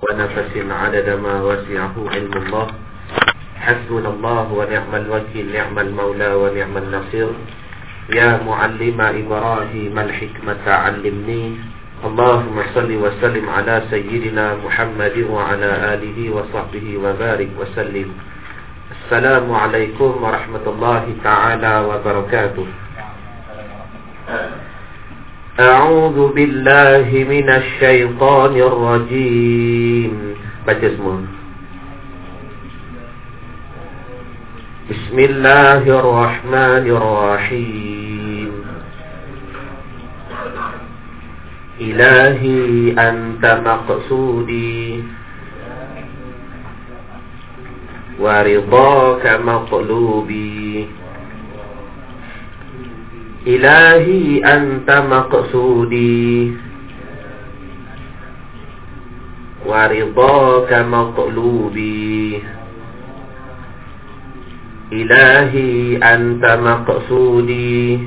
ونفس عدد ما وسعه علم الله. حسبنا الله ونعم الوكيل نعم المولى ونعم النصير. يا معلم إبراهيم الحكمة علمني. اللهم صل وسلم على سيدنا محمد وعلى آله وصحبه وبارك وسلم. السلام عليكم ورحمة الله تعالى وبركاته. أعوذ بالله من الشيطان الرجيم. Baca semua. بسم الله الرحمن الرحيم إلهي أنت مقصودي ورضاك مطلوبي Ilahi anta maqsudi. Waridaka maqlubi. Ilahi anta maqsudi.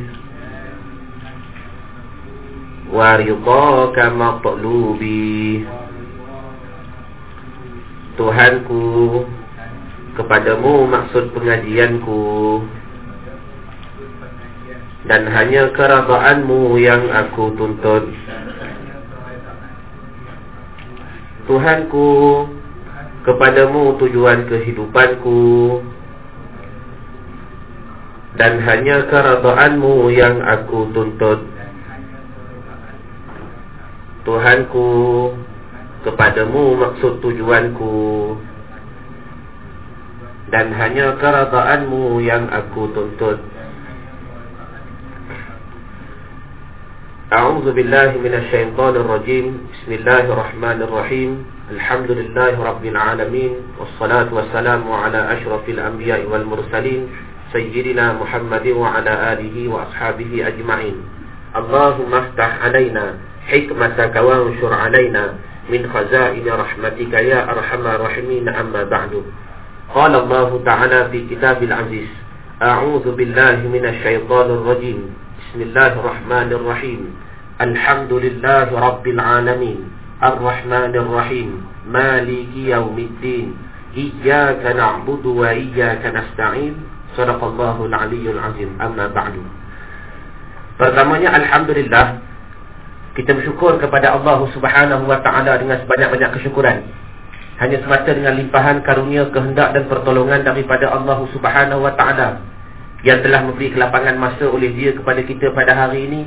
Waridaka maqlubi. Tuhanku Kepadamu maksud pengajianku. Tuhanku dan hanya kerabaanmu yang aku tuntut Tuhanku Kepadamu tujuan kehidupanku. Dan hanya kerabaanmu yang aku tuntut Tuhanku Kepadamu maksud tujuanku. Dan hanya kerabaanmu yang aku tuntut أعوذ بالله من الشيطان الرجيم. بسم الله الرحمن الرحيم. الحمد لله رب العالمين والصلاة والسلام على أشرف الأنبياء والمرسلين سيدنا محمد وعلى آله وأصحابه أجمعين. اللهم افتح علينا حكمتك وانشر علينا من خزائن رحمتك يا أرحم الراحمين. أما بعد قال الله تعالى في كتاب العزيز أعوذ بالله من الشيطان الرجيم. بسم الله الرحمن الرحيم الحمد لله رب العالمين الرحمن الرحيم مالك يوم الدين إياك نعبد وإياك نستعين صدق الله العلي العظيم أما بعد Pertamanya Alhamdulillah Kita bersyukur kepada Allah subhanahu wa ta'ala Dengan sebanyak-banyak kesyukuran Hanya semata dengan limpahan karunia Kehendak dan pertolongan daripada Allah subhanahu wa ta'ala Yang telah memberi kelapangan masa oleh dia kepada kita pada hari ini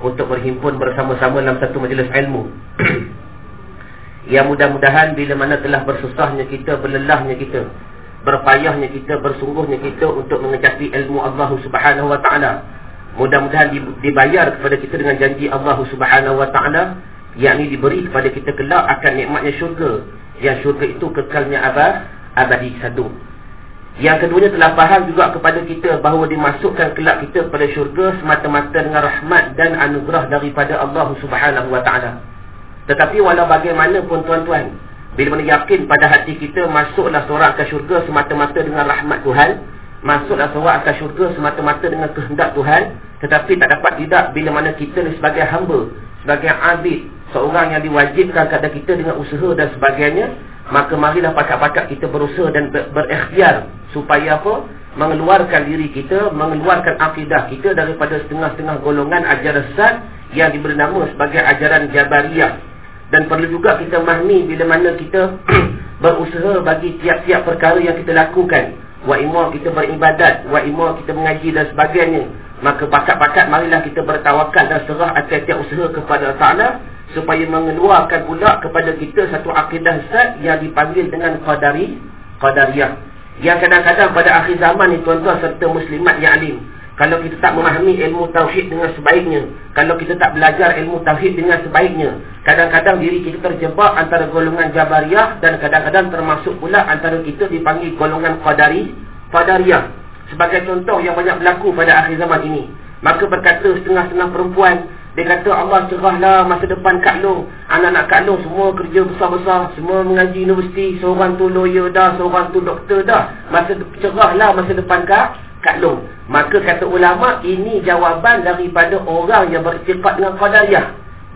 Untuk berhimpun bersama-sama dalam satu majlis ilmu. Yang mudah-mudahan bila mana telah bersusahnya kita, berlelahnya kita Berpayahnya kita, bersungguhnya kita Untuk mengecapi ilmu Allah subhanahu wa ta'ala. Mudah-mudahan dibayar kepada kita dengan janji Allah subhanahu wa ta'ala Yang ini diberi kepada kita kelak akan nikmatnya syurga. Yang syurga itu kekalnya abad, abadi satu yang keduanya telah faham juga kepada kita bahawa dimasukkan kelak kita pada syurga semata-mata dengan rahmat dan anugerah daripada Allah Subhanahu Wa Taala. Tetapi walau bagaimanapun tuan-tuan, bila mana yakin pada hati kita masuklah seorang ke syurga semata-mata dengan rahmat Tuhan, masuklah seorang ke syurga semata-mata dengan kehendak Tuhan, tetapi tak dapat tidak bila mana kita sebagai hamba, sebagai abid, seorang yang diwajibkan kepada kita dengan usaha dan sebagainya, maka marilah pakat-pakat kita berusaha dan ber berikhtiar supaya apa? mengeluarkan diri kita, mengeluarkan akidah kita daripada setengah-setengah golongan ajaran sesat yang diberi nama sebagai ajaran Jabariyah. Dan perlu juga kita mahmi bila mana kita berusaha bagi tiap-tiap perkara yang kita lakukan. Wa imma kita beribadat, wa imma kita mengaji dan sebagainya. Maka pakat-pakat marilah kita bertawakal dan serah atas tiap usaha kepada Allah supaya mengeluarkan pula kepada kita satu akidah sesat yang dipanggil dengan qadari, qadariyah. Yang kadang-kadang pada akhir zaman ni tuan-tuan serta muslimat yang alim. Kalau kita tak memahami ilmu tauhid dengan sebaiknya. Kalau kita tak belajar ilmu tauhid dengan sebaiknya. Kadang-kadang diri kita terjebak antara golongan Jabariyah. Dan kadang-kadang termasuk pula antara kita dipanggil golongan Qadari. Qadariyah. Sebagai contoh yang banyak berlaku pada akhir zaman ini. Maka berkata setengah-setengah perempuan. Dia kata Allah cerahlah masa depan Kak Long. Anak-anak Kak Long semua kerja besar-besar. Semua mengaji universiti. Seorang tu lawyer dah. Seorang tu doktor dah. Masa cerahlah masa depan Kak, Kak Long. Maka kata ulama ini jawapan daripada orang yang beriktiqat dengan qadariyah.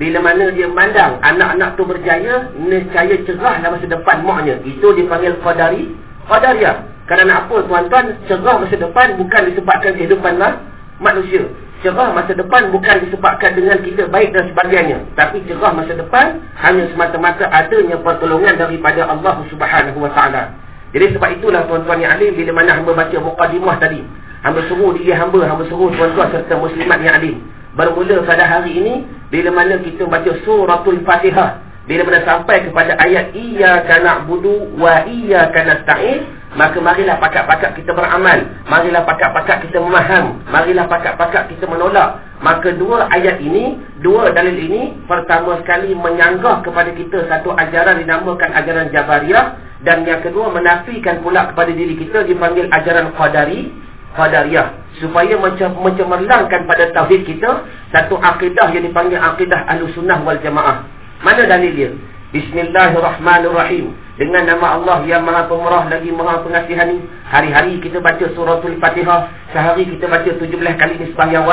Bila mana dia memandang anak-anak tu berjaya, nescaya cerah dalam masa depan maknya. Itu dipanggil qadari, qadariyah. Kerana apa tuan-tuan? Cerah masa depan bukan disebabkan kehidupan lah, manusia. Cerah masa depan bukan disebabkan dengan kita baik dan sebagainya. Tapi cerah masa depan hanya semata-mata adanya pertolongan daripada Allah Subhanahu Wa Taala. Jadi sebab itulah tuan-tuan yang alim bila mana hamba baca muqaddimah tadi. Hamba suruh diri hamba, hamba suruh tuan-tuan serta muslimat yang alim. Bermula pada hari ini bila mana kita baca suratul Fatihah bila mana sampai kepada ayat iyyaka na'budu wa iyyaka nasta'in maka marilah pakak-pakak kita beramal. Marilah pakak-pakak kita memaham. Marilah pakak-pakak kita menolak. Maka dua ayat ini dua dalil ini pertama sekali menyanggah kepada kita satu ajaran dinamakan ajaran Jabariyah dan yang kedua menafikan pula kepada diri kita dipanggil ajaran Qadari Qadariyah. Supaya mencemerlangkan pada tauhid kita satu akidah yang dipanggil akidah Ahlussunnah wal Jamaah. Mana dalil dia? Bismillahirrahmanirrahim. Dengan nama Allah yang Maha Pemurah lagi Maha Pengasihani. Hari-hari kita baca suratul Fatihah. Sehari kita baca 17 kali nisbah yang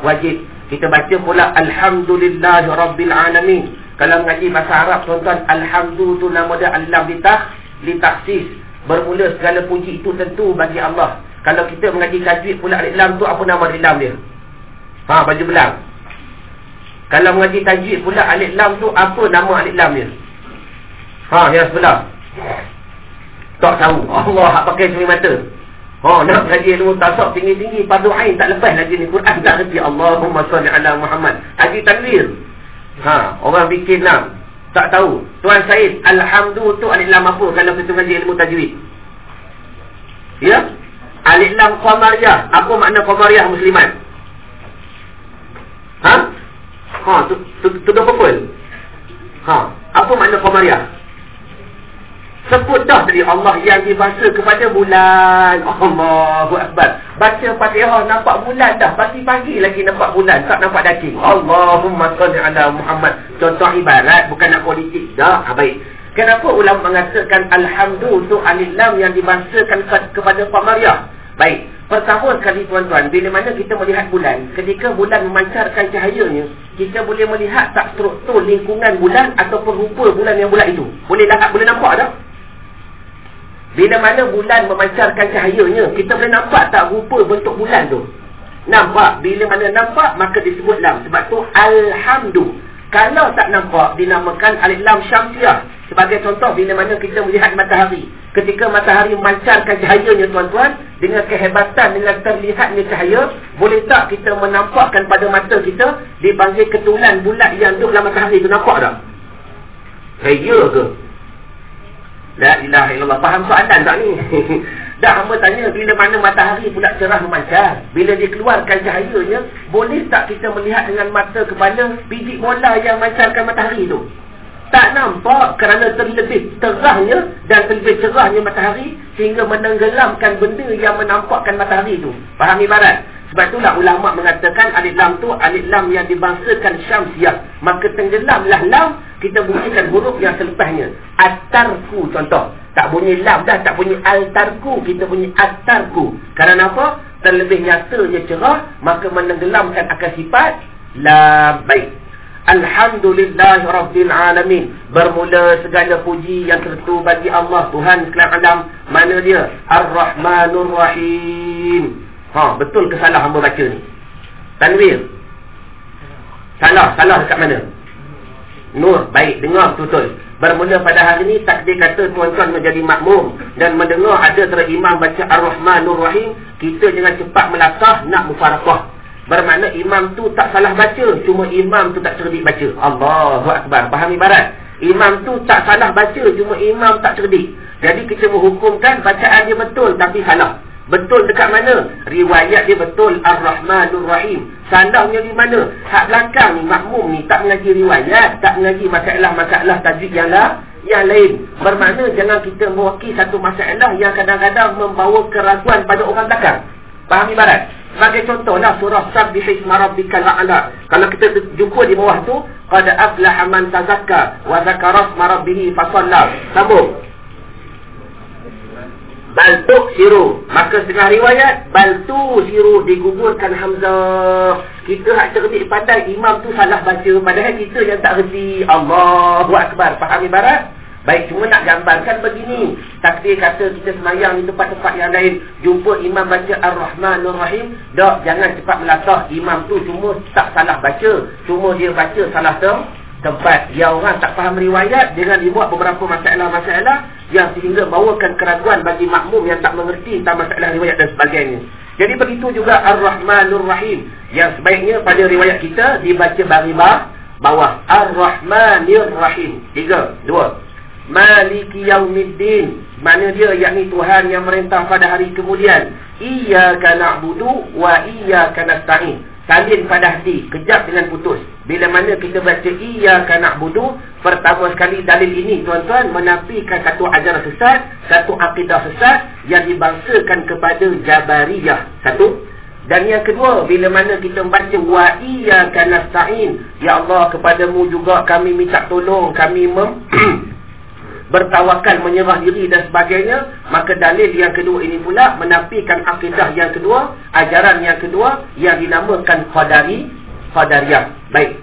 wajib. Kita baca pula Alhamdulillah Rabbil Alamin. Kalau mengaji bahasa Arab tuan-tuan, Alhamdulillah tu nama dia Alam litah. Bermula segala puji itu tentu bagi Allah. Kalau kita mengaji tajwid pula lam tu apa nama lam dia? Ha baju belang. Kalau mengaji tajwid pula alif lam tu apa nama alif lam dia? Ha yang sebelah. Tak tahu. Allah hak pakai cermin mata. Ha nak mengaji ilmu tasawuf tinggi-tinggi padu ain tak lepas lagi ni Quran tak reti Allahumma salli ala Muhammad. Haji tanwir. Ha orang bikin nam. Tak tahu. Tuan Said, alhamdulillah tu alif lam apa kalau kita mengaji ilmu tajwid? Ya? Alif lam qamariyah. Apa makna qamariyah muslimat? Ha? Ha, tu tu tu purple. Ha, apa makna qamariyah? Sebut dah tadi Allah yang dibaca kepada bulan. Allahu akbar. Baca Fatihah nampak bulan dah. Pagi-pagi lagi nampak bulan, tak nampak daging. Allahumma shalli ala Muhammad. Contoh ibarat bukan nak politik dah. Ha, baik. Kenapa ulama mengatakan Alhamdulillah tu alif lam yang dibahasakan kepada Qamariyah? Baik, pertama sekali tuan-tuan, bila mana kita melihat bulan, ketika bulan memancarkan cahayanya, kita boleh melihat tak struktur lingkungan bulan ataupun rupa bulan yang bulat itu. Boleh lihat, boleh? Bila mana bulan memancarkan cahayanya, kita boleh nampak tak rupa bentuk bulan tu? Nampak. Bila mana nampak, maka disebut lam. Sebab tu, Alhamdulillah. Kalau tak nampak, dinamakan alif lam syamsiah. Sebagai contoh, bila mana kita melihat matahari. Ketika matahari memancarkan cahayanya, tuan-tuan, dengan kehebatan, dengan terlihatnya cahaya, boleh tak kita menampakkan pada mata kita, dipanggil ketulan bulat yang duduk dalam matahari itu, nampak tak? Hey, ya ke? La ilaha illallah. Faham soalan tak ni? Dah hamba tanya bila mana matahari pula cerah memancar. Bila dia keluarkan cahayanya, boleh tak kita melihat dengan mata kepala biji bola yang mancarkan matahari tu? Tak nampak kerana terlebih terahnya dan terlebih cerahnya matahari sehingga menenggelamkan benda yang menampakkan matahari tu. Faham ibarat? Sebab itulah ulama mengatakan alif lam tu alif lam yang dibangsakan syamsiah. Maka tenggelamlah lam, kita bunyikan huruf yang selepasnya. Atarku contoh. Tak bunyi lam dah, tak bunyi altarku, kita bunyi atarku. Kerana apa? Terlebih nyatanya cerah, maka menenggelamkan akan sifat lam baik. Alhamdulillah Rabbil Alamin Bermula segala puji yang tertu bagi Allah Tuhan sekalian alam Mana dia? Ar-Rahmanur Rahim Ha, betul ke salah hamba baca ni? Tanwir. Salah, salah dekat mana? Nur, baik, dengar betul. Bermula pada hari ini takdir kata tuan-tuan menjadi makmum dan mendengar ada antara imam baca Ar-Rahmanur Rahim, kita jangan cepat melakah nak mufarakah. Bermakna imam tu tak salah baca, cuma imam tu tak cerdik baca. Allahu akbar. Faham ibarat? Imam tu tak salah baca, cuma imam tak cerdik. Jadi kita menghukumkan bacaan dia betul tapi salah. Betul dekat mana? Riwayat dia betul Ar-Rahmanur Rahim. Salahnya di mana? Hak belakang ni, makmum ni tak mengaji riwayat, tak mengaji masalah-masalah tajwid yang lah, yang lain. Bermakna jangan kita mewakili satu masalah yang kadang-kadang membawa keraguan pada orang belakang. Faham ibarat? Sebagai contohlah surah Sabbih isma rabbikal a'la. Kalau kita jumpa di bawah tu, qad aflaha man tazakka wa zakara isma rabbih fa Sambung. Bal siru maka setengah riwayat bal siru digugurkan hamzah kita hak cerdik pandai imam tu salah baca padahal kita yang tak reti Allahu akbar faham ibarat Baik, cuma nak gambarkan begini. Takdir kata kita semayang di tempat-tempat yang lain. Jumpa imam baca Ar-Rahman Ar-Rahim. Tak, jangan cepat melatah. Imam tu cuma tak salah baca. Cuma dia baca salah tem tempat. Ya orang tak faham riwayat dengan dibuat beberapa masalah-masalah yang sehingga bawakan keraguan bagi makmum yang tak mengerti tentang masalah riwayat dan sebagainya. Jadi begitu juga Ar-Rahman Ar-Rahim. Yang sebaiknya pada riwayat kita dibaca bari bawah. Ar-Rahman Ar-Rahim. Tiga, dua. Maliki yaumiddin Mana dia yakni Tuhan yang merintah pada hari kemudian Iyaka na'budu wa iyaka nasta'in Salin pada hati, kejap dengan putus. Bila mana kita baca iyaka na'budu Pertama sekali dalil ini tuan-tuan Menafikan satu ajaran sesat Satu akidah sesat Yang dibangsakan kepada Jabariyah. Satu. Dan yang kedua, bila mana kita membaca wa iyyaka nasta'in, ya Allah kepadamu juga kami minta tolong, kami mem bertawakal menyerah diri dan sebagainya maka dalil yang kedua ini pula menafikan akidah yang kedua ajaran yang kedua yang dinamakan qadari qadariyah. Baik.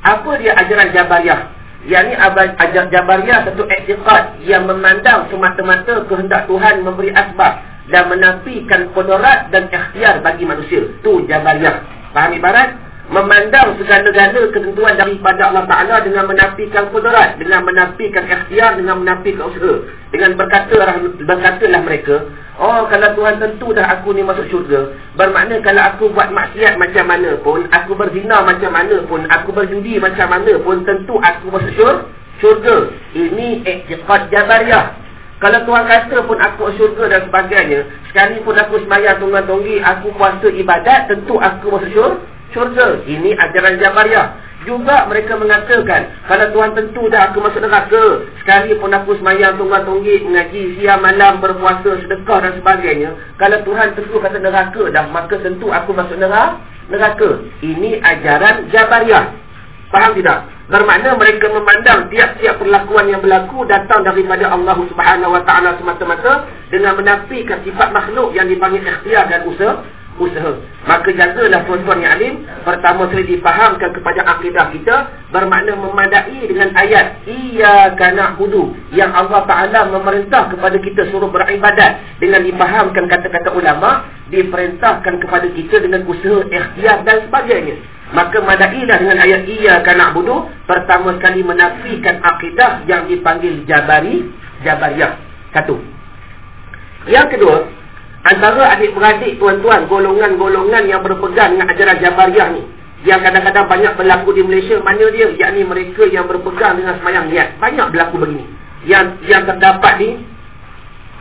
Apa dia ajaran jabariyah yakni ajaran jabariyah satu i'tiqad yang memandang semata-mata kehendak Tuhan memberi asbab dan menafikan qudrat dan ikhtiar bagi manusia. Tu jabariyah faham ibarat memandang segala-gala ketentuan daripada Allah Ta'ala dengan menafikan kudrat, dengan menafikan ikhtiar, dengan menafikan usaha. Dengan berkata, berkatalah mereka, oh kalau Tuhan tentu dah aku ni masuk syurga, bermakna kalau aku buat maksiat macam mana pun, aku berzina macam mana pun, aku berjudi macam mana pun, tentu aku masuk syurga. Ini ikhtiqat jabariyah. Kalau Tuhan kata pun aku syurga dan sebagainya, sekalipun aku semayang tunggu-tunggu, aku puasa ibadat, tentu aku masuk syurga syurga. Ini ajaran Jabariyah. Juga mereka mengatakan, kalau Tuhan tentu dah aku masuk neraka, sekali pun aku semayang tunggal-tunggit, mengaji siang malam, berpuasa, sedekah dan sebagainya. Kalau Tuhan tentu kata neraka dah, maka tentu aku masuk neraka. neraka. Ini ajaran Jabariyah. Faham tidak? Bermakna mereka memandang tiap-tiap perlakuan yang berlaku datang daripada Allah Subhanahu Wa Taala semata-mata dengan menafikan sifat makhluk yang dipanggil ikhtiar dan usaha usaha. Maka jagalah tuan-tuan yang alim. Pertama sekali difahamkan kepada akidah kita. Bermakna memadai dengan ayat. Iyaka na'budu. Yang Allah Ta'ala memerintah kepada kita suruh beribadat. Dengan difahamkan kata-kata ulama. Diperintahkan kepada kita dengan usaha, ikhtiar dan sebagainya. Maka madailah dengan ayat Iyaka na'budu. Pertama sekali menafikan akidah yang dipanggil Jabari. Jabariyah. Satu. Yang kedua. Antara adik-beradik tuan-tuan, golongan-golongan yang berpegang dengan ajaran Jabariyah ni. Yang kadang-kadang banyak berlaku di Malaysia. Mana dia? Yakni mereka yang berpegang dengan semayang niat. Banyak berlaku begini. Yang yang terdapat di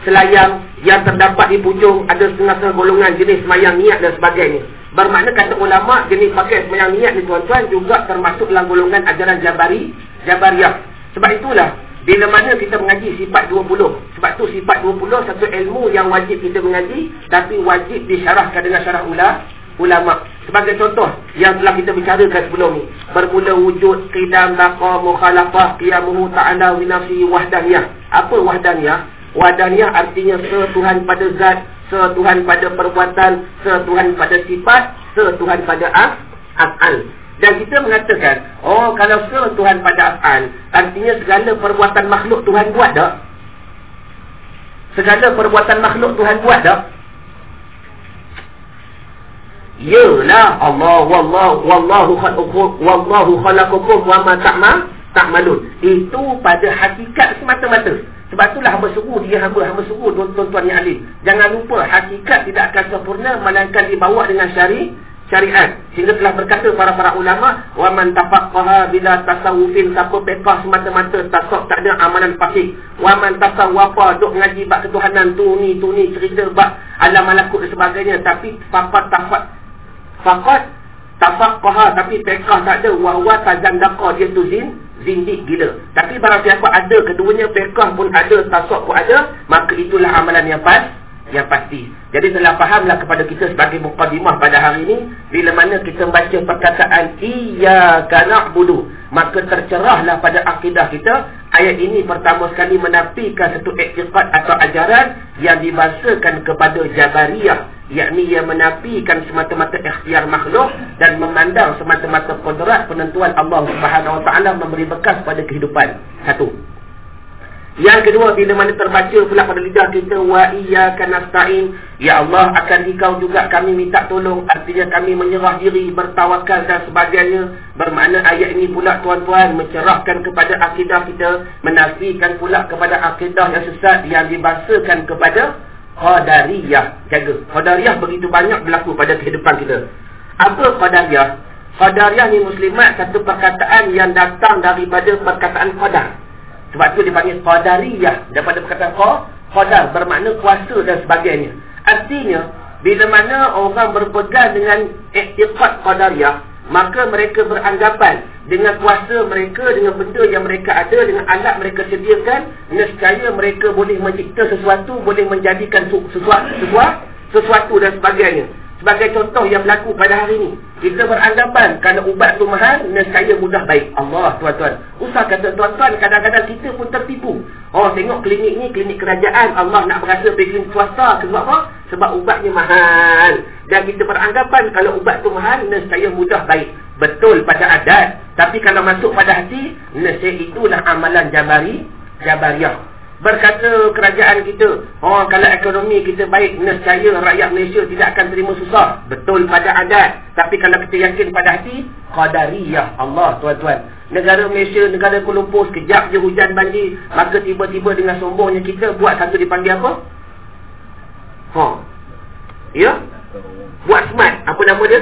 Selayang, yang terdapat di Pucung, ada setengah-setengah golongan jenis semayang niat dan sebagainya. Bermakna kata ulama' jenis pakai semayang niat ni tuan-tuan juga termasuk dalam golongan ajaran Jabari, Jabariyah. Sebab itulah, bila mana kita mengaji sifat 20. Sebab tu sifat 20 satu ilmu yang wajib kita mengaji. Tapi wajib disyarahkan dengan syarah ula, ulama. Sebagai contoh yang telah kita bicarakan sebelum ni. Bermula wujud, qidam, baqa, mukhalafah, qiyamuhu ta'ala, winafsi, wahdaniyah. Apa wahdaniyah? Wahdaniyah artinya setuhan pada zat, setuhan pada perbuatan, setuhan pada sifat, setuhan pada af'al. Dan kita mengatakan, oh kalau se Tuhan pada af'al, artinya segala perbuatan makhluk Tuhan buat tak? Segala perbuatan makhluk Tuhan buat tak? Yalah Allah wallahu wallahu khalaqakum wallahu khalaqakum wa ma ta'mal ta'malun. Itu pada hakikat semata-mata. Sebab itulah hamba suruh dia hamba hamba suruh tuan-tuan yang alim. Jangan lupa hakikat tidak akan sempurna melainkan dibawa dengan syari syariat. Sehingga telah berkata para-para ulama wa man tafaqqaha bila tasawufin siapa pekah semata-mata tasawuf tak ada amalan fasik. Wa man tasawwafa duk ngaji bab ketuhanan tu ni tu ni cerita bab alam malakut dan sebagainya. Tapi faqat tafaq faqat tafaqqaha tapi pekah tak ada. Wa huwa tajandaka dia tu zin zindik gila. Tapi barang siapa ada keduanya pekah pun ada tasawuf pun ada maka itulah amalan yang pas yang pasti. Jadi telah fahamlah kepada kita sebagai mukadimah pada hari ini bila mana kita membaca perkataan iyyaka na'budu maka tercerahlah pada akidah kita ayat ini pertama sekali menafikan satu iktiqat atau ajaran yang dibahasakan kepada Jabariyah yakni yang menafikan semata-mata ikhtiar makhluk dan memandang semata-mata kodrat penentuan Allah Subhanahu Wa Taala memberi bekas pada kehidupan. Satu. Yang kedua bila mana terbaca pula pada lidah kita wa iyyaka nasta'in ya Allah akan dikau juga kami minta tolong. Artinya kami menyerah diri bertawakal dan sebagainya. Bermakna ayat ini pula tuan-tuan mencerahkan kepada akidah kita menafikan pula kepada akidah yang sesat yang dibahasakan kepada qadariyah. Jaga. Qadariyah begitu banyak berlaku pada kehidupan kita. Apa qadariyah? Qadariyah ni muslimat satu perkataan yang datang daripada perkataan qadar sebab tu dipanggil qadariyah daripada perkataan qa, qadar bermakna kuasa dan sebagainya. Artinya bila mana orang berpegang dengan i'tiqad qadariyah, maka mereka beranggapan dengan kuasa mereka dengan benda yang mereka ada dengan alat mereka sediakan, nescaya mereka boleh mencipta sesuatu, boleh menjadikan sesuatu sesuatu, sesuatu dan sebagainya. Sebagai contoh yang berlaku pada hari ini. Kita beranggapan kerana ubat tu mahal, nescaya mudah baik. Allah tuan-tuan. Usah kata tuan-tuan, kadang-kadang kita pun tertipu. Oh tengok klinik ni, klinik kerajaan. Allah nak berasa pergi swasta. Sebab apa? Sebab ubatnya mahal. Dan kita beranggapan kalau ubat tu mahal, nescaya mudah baik. Betul pada adat. Tapi kalau masuk pada hati, nescaya itulah amalan jabari, jabariah berkata kerajaan kita oh kalau ekonomi kita baik nescaya rakyat Malaysia tidak akan terima susah. Betul pada adat tapi kalau kita yakin pada hati qadariyah Allah tuan-tuan. Negara Malaysia negara Kuala Lumpur sekejap je hujan banjir maka tiba-tiba dengan sombongnya kita buat satu dipanggil apa? Ha. Ya? Buat smart. Apa nama dia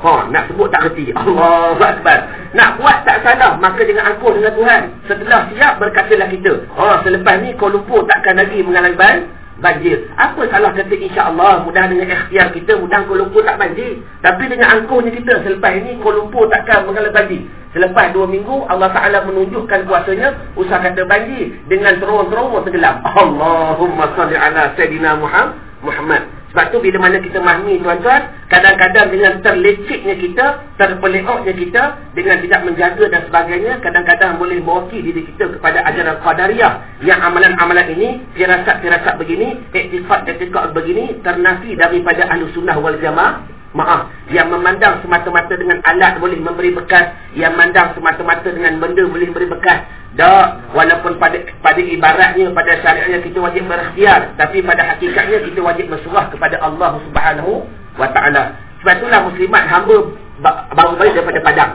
Ha, nak sebut tak reti. Allah Akbar. Nak buat tak salah, maka dengan angkuh dengan Tuhan. Setelah siap, berkatalah kita. Ha, selepas ni, Kuala Lumpur takkan lagi mengalami ban banjir. Apa salah kata insya-Allah mudah dengan ikhtiar kita mudah Kuala Lumpur tak banjir. Tapi dengan angkuhnya kita selepas ini Kuala Lumpur takkan mengalami banjir. Selepas dua minggu Allah Taala menunjukkan kuasanya usaha kata banjir dengan terowong-terowong tenggelam. Allahumma salli ala sayidina Muhammad. Sebab tu bila mana kita mahmi tuan-tuan, kadang-kadang dengan terleciknya kita, terpeleoknya kita, dengan tidak menjaga dan sebagainya, kadang-kadang boleh mewakili diri kita kepada ajaran Qadariyah. Yang amalan-amalan ini, firasat-firasat begini, etikot-etikot begini, ternafi daripada ahlu sunnah wal jamaah, Maaf, yang memandang semata-mata dengan alat boleh memberi bekas, yang memandang semata-mata dengan benda boleh memberi bekas. Tak, walaupun pada pada ibaratnya, pada syariatnya kita wajib berikhtiar, tapi pada hakikatnya kita wajib berserah kepada Allah Subhanahu taala. Sebab itulah muslimat hamba baru balik daripada Padang.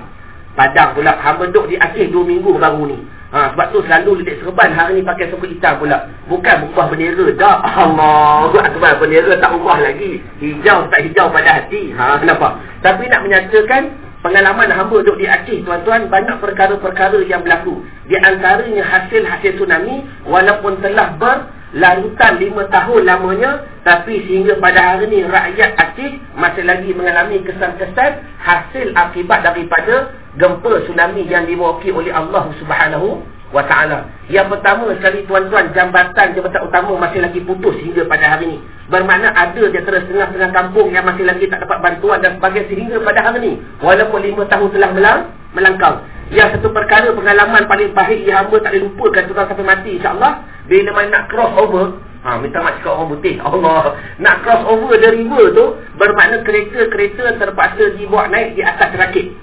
Padang pula hamba duduk di Aceh 2 minggu baru ni. Ha, sebab tu selalu lidik serban hari ni pakai suku hitam pula. Bukan berubah bendera. Tak. Allah. Akbar bendera tak ubah lagi. Hijau tak hijau pada hati. Ha, kenapa? Tapi nak menyatakan pengalaman hamba duduk di Aceh tuan-tuan banyak perkara-perkara yang berlaku. Di antaranya hasil-hasil tsunami walaupun telah berlarutan lima tahun lamanya tapi sehingga pada hari ini rakyat Aceh masih lagi mengalami kesan-kesan hasil akibat daripada gempa tsunami yang diwakili oleh Allah Subhanahu wa taala. Yang pertama sekali tuan-tuan jambatan jambatan utama masih lagi putus hingga pada hari ini. Bermakna ada di antara setengah-setengah kampung yang masih lagi tak dapat bantuan dan sebagainya sehingga pada hari ini. Walaupun lima tahun telah melang, melangkau. Yang satu perkara pengalaman paling pahit yang hamba tak boleh lupakan tukar sampai mati insya-Allah bila mana nak cross over Ha, minta mak cakap orang putih. Allah. Nak cross over the river tu, bermakna kereta-kereta terpaksa dibuat naik di atas rakit.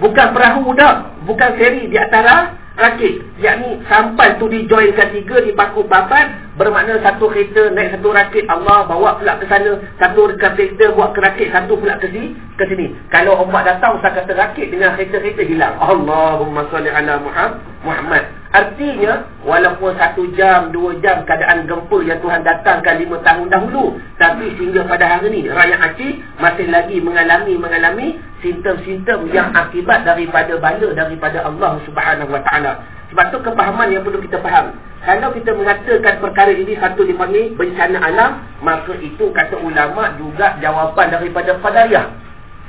Bukan perahu dah. Bukan feri di atas rakit. Yakni sampai tu dijoinkan tiga, dipaku papan. Bermakna satu kereta naik satu rakit. Allah bawa pula ke sana. Satu kereta buat ke rakit. Satu pula ke sini. Ke sini. Kalau ombak datang, usah kata rakit dengan kereta-kereta hilang. Allahumma salli ala Muhammad. Artinya, walaupun satu jam, dua jam keadaan gempa yang Tuhan datangkan lima tahun dahulu. Tapi sehingga pada hari ini, rakyat Aceh masih lagi mengalami mengalami simptom-simptom yang akibat daripada bala daripada Allah Taala. Sebab tu kepahaman yang perlu kita faham. Kalau kita mengatakan perkara ini satu dipanggil bencana alam, maka itu kata ulama juga jawapan daripada Qadariyah.